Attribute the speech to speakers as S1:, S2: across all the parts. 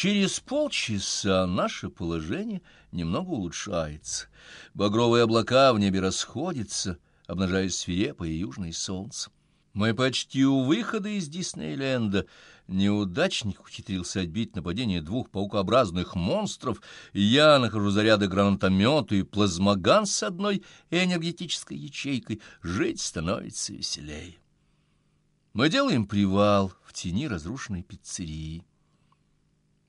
S1: Через полчаса наше положение немного улучшается. Багровые облака в небе расходятся, обнажая свирепое южное солнце. Мы почти у выхода из Диснейленда. Неудачник ухитрился отбить нападение двух паукообразных монстров. Я нахожу заряды гранатомета и плазмоган с одной энергетической ячейкой. Жить становится веселее. Мы делаем привал в тени разрушенной пиццерии.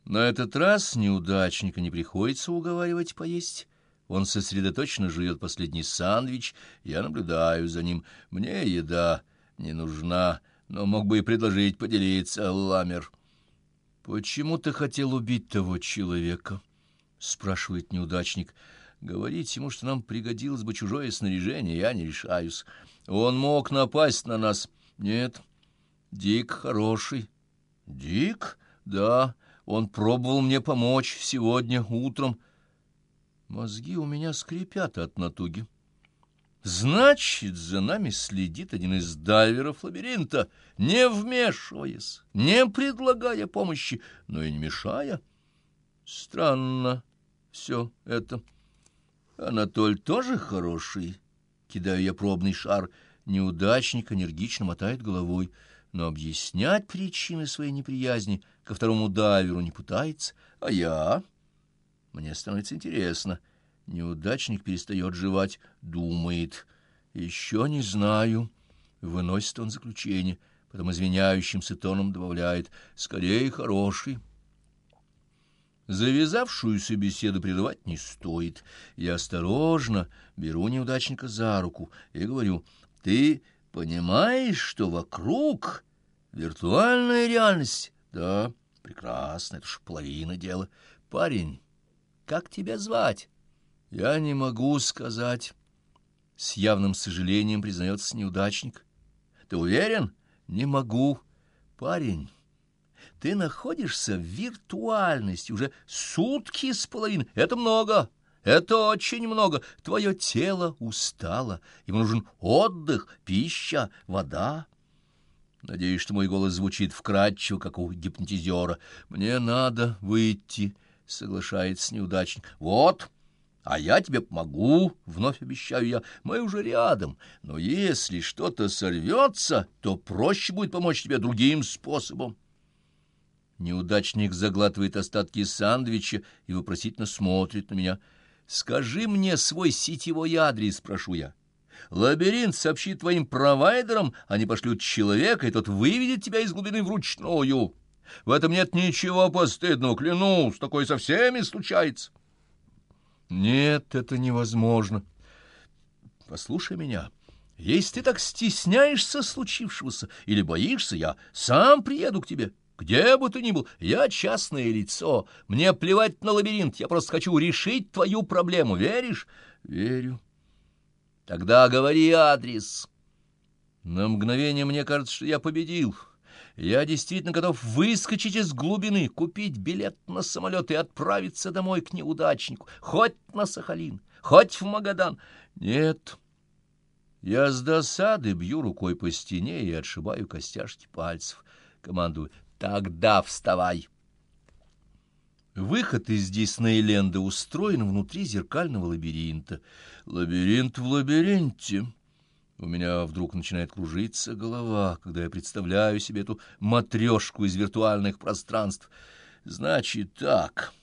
S1: На этот раз неудачника не приходится уговаривать поесть. Он сосредоточенно жует последний сандвич, я наблюдаю за ним. Мне еда не нужна, но мог бы и предложить поделиться, Ламер. — Почему ты хотел убить того человека? — спрашивает неудачник. — Говорить ему, что нам пригодилось бы чужое снаряжение, я не решаюсь. Он мог напасть на нас. Нет, Дик хороший. — Дик? Да, он пробовал мне помочь сегодня утром. Мозги у меня скрипят от натуги. Значит, за нами следит один из дайверов лабиринта, не вмешиваясь, не предлагая помощи, но и не мешая. Странно все это. Анатоль тоже хороший. Кидаю я пробный шар. Неудачник энергично мотает головой, но объяснять причины своей неприязни ко второму дайверу не пытается. А я... Мне становится интересно — Неудачник перестает жевать, думает. «Еще не знаю». Выносит он заключение, потом извиняющимся тоном добавляет «скорее хороший». Завязавшуюся беседу прерывать не стоит. Я осторожно беру неудачника за руку и говорю «Ты понимаешь, что вокруг виртуальная реальность?» «Да, прекрасно, это ж половина дела. Парень, как тебя звать?» Я не могу сказать. С явным сожалением признается неудачник. Ты уверен? Не могу. Парень, ты находишься в виртуальности уже сутки с половиной. Это много. Это очень много. Твое тело устало. Ему нужен отдых, пища, вода. Надеюсь, что мой голос звучит вкрадчиво, как у гипнотизера. Мне надо выйти, соглашается неудачник. Вот... А я тебе помогу, — вновь обещаю я, — мы уже рядом. Но если что-то сорвется, то проще будет помочь тебе другим способом. Неудачник заглатывает остатки сандвича и вопросительно смотрит на меня. «Скажи мне свой сетевой адрес», — прошу я. «Лабиринт сообщит твоим провайдерам, они пошлют человека, и тот выведет тебя из глубины вручную. В этом нет ничего постыдного, клянусь, такое со всеми случается». Нет, это невозможно. Послушай меня. Если ты так стесняешься случившегося или боишься, я сам приеду к тебе. Где бы ты ни был, я частное лицо. Мне плевать на лабиринт, я просто хочу решить твою проблему. Веришь? Верю. Тогда говори адрес. На мгновение мне кажется, что я победил. Я действительно готов выскочить из глубины, купить билет на самолет и отправиться домой к неудачнику, хоть на Сахалин, хоть в Магадан. Нет, я с досады бью рукой по стене и отшибаю костяшки пальцев. Командую «Тогда вставай!» Выход из Диснейленда устроен внутри зеркального лабиринта. Лабиринт в лабиринте. У меня вдруг начинает кружиться голова, когда я представляю себе эту матрешку из виртуальных пространств. Значит так, —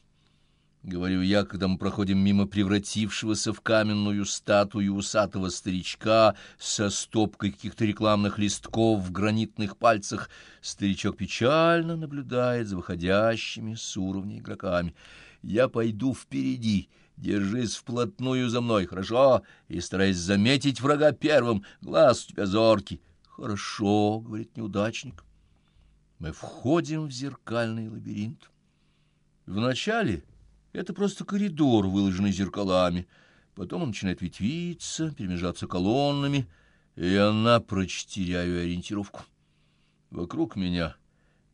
S1: говорю я, когда мы проходим мимо превратившегося в каменную статую усатого старичка со стопкой каких-то рекламных листков в гранитных пальцах. Старичок печально наблюдает за выходящими с уровня игроками. Я пойду впереди — Держись вплотную за мной, хорошо? И старайся заметить врага первым. Глаз у тебя зоркий. Хорошо, — говорит неудачник. Мы входим в зеркальный лабиринт. Вначале это просто коридор, выложенный зеркалами. Потом он начинает ветвиться, перемежаться колоннами, и я напрочь теряю ориентировку. Вокруг меня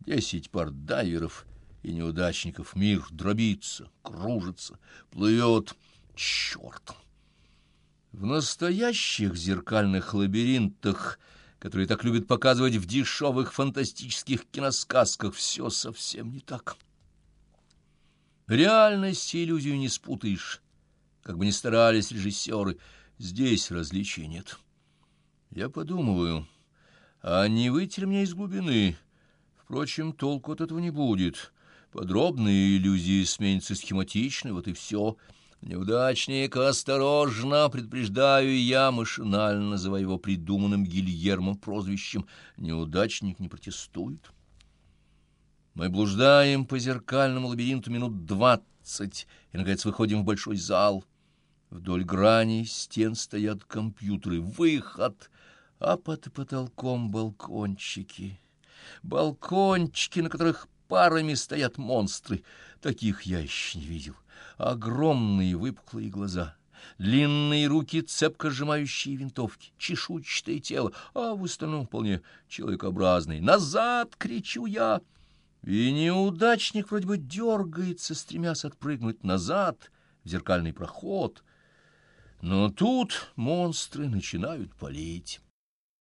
S1: десять пар дайверов — и неудачников. Мир дробится, кружится, плывет. Черт! В настоящих зеркальных лабиринтах, которые так любят показывать в дешевых фантастических киносказках, все совсем не так. Реальность и иллюзию не спутаешь, как бы ни старались режиссеры. Здесь различий нет. Я подумываю, а не выйти ли из глубины? Впрочем, толку от этого не будет. Подробные иллюзии сменятся схематичной, вот и все. Неудачник, осторожно, предупреждаю я, машинально называя его придуманным Гильермом прозвищем. Неудачник не протестует. Мы блуждаем по зеркальному лабиринту минут двадцать и, наконец, выходим в большой зал. Вдоль граней стен стоят компьютеры. Выход! А под потолком балкончики. Балкончики, на которых парами стоят монстры. Таких я еще не видел. Огромные выпуклые глаза — длинные руки, цепко сжимающие винтовки, чешуйчатое тело, а в остальном вполне человекообразный. «Назад!» — кричу я. И неудачник вроде бы дергается, стремясь отпрыгнуть назад в зеркальный проход. Но тут монстры начинают палить.